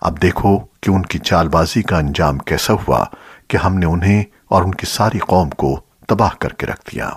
اب دیکھو کہ ان کی چال بازی کا انجام کیسا ہوا کہ ہم نے انہیں اور ان کی ساری قوم کو تباہ کر کے رکھ دیا۔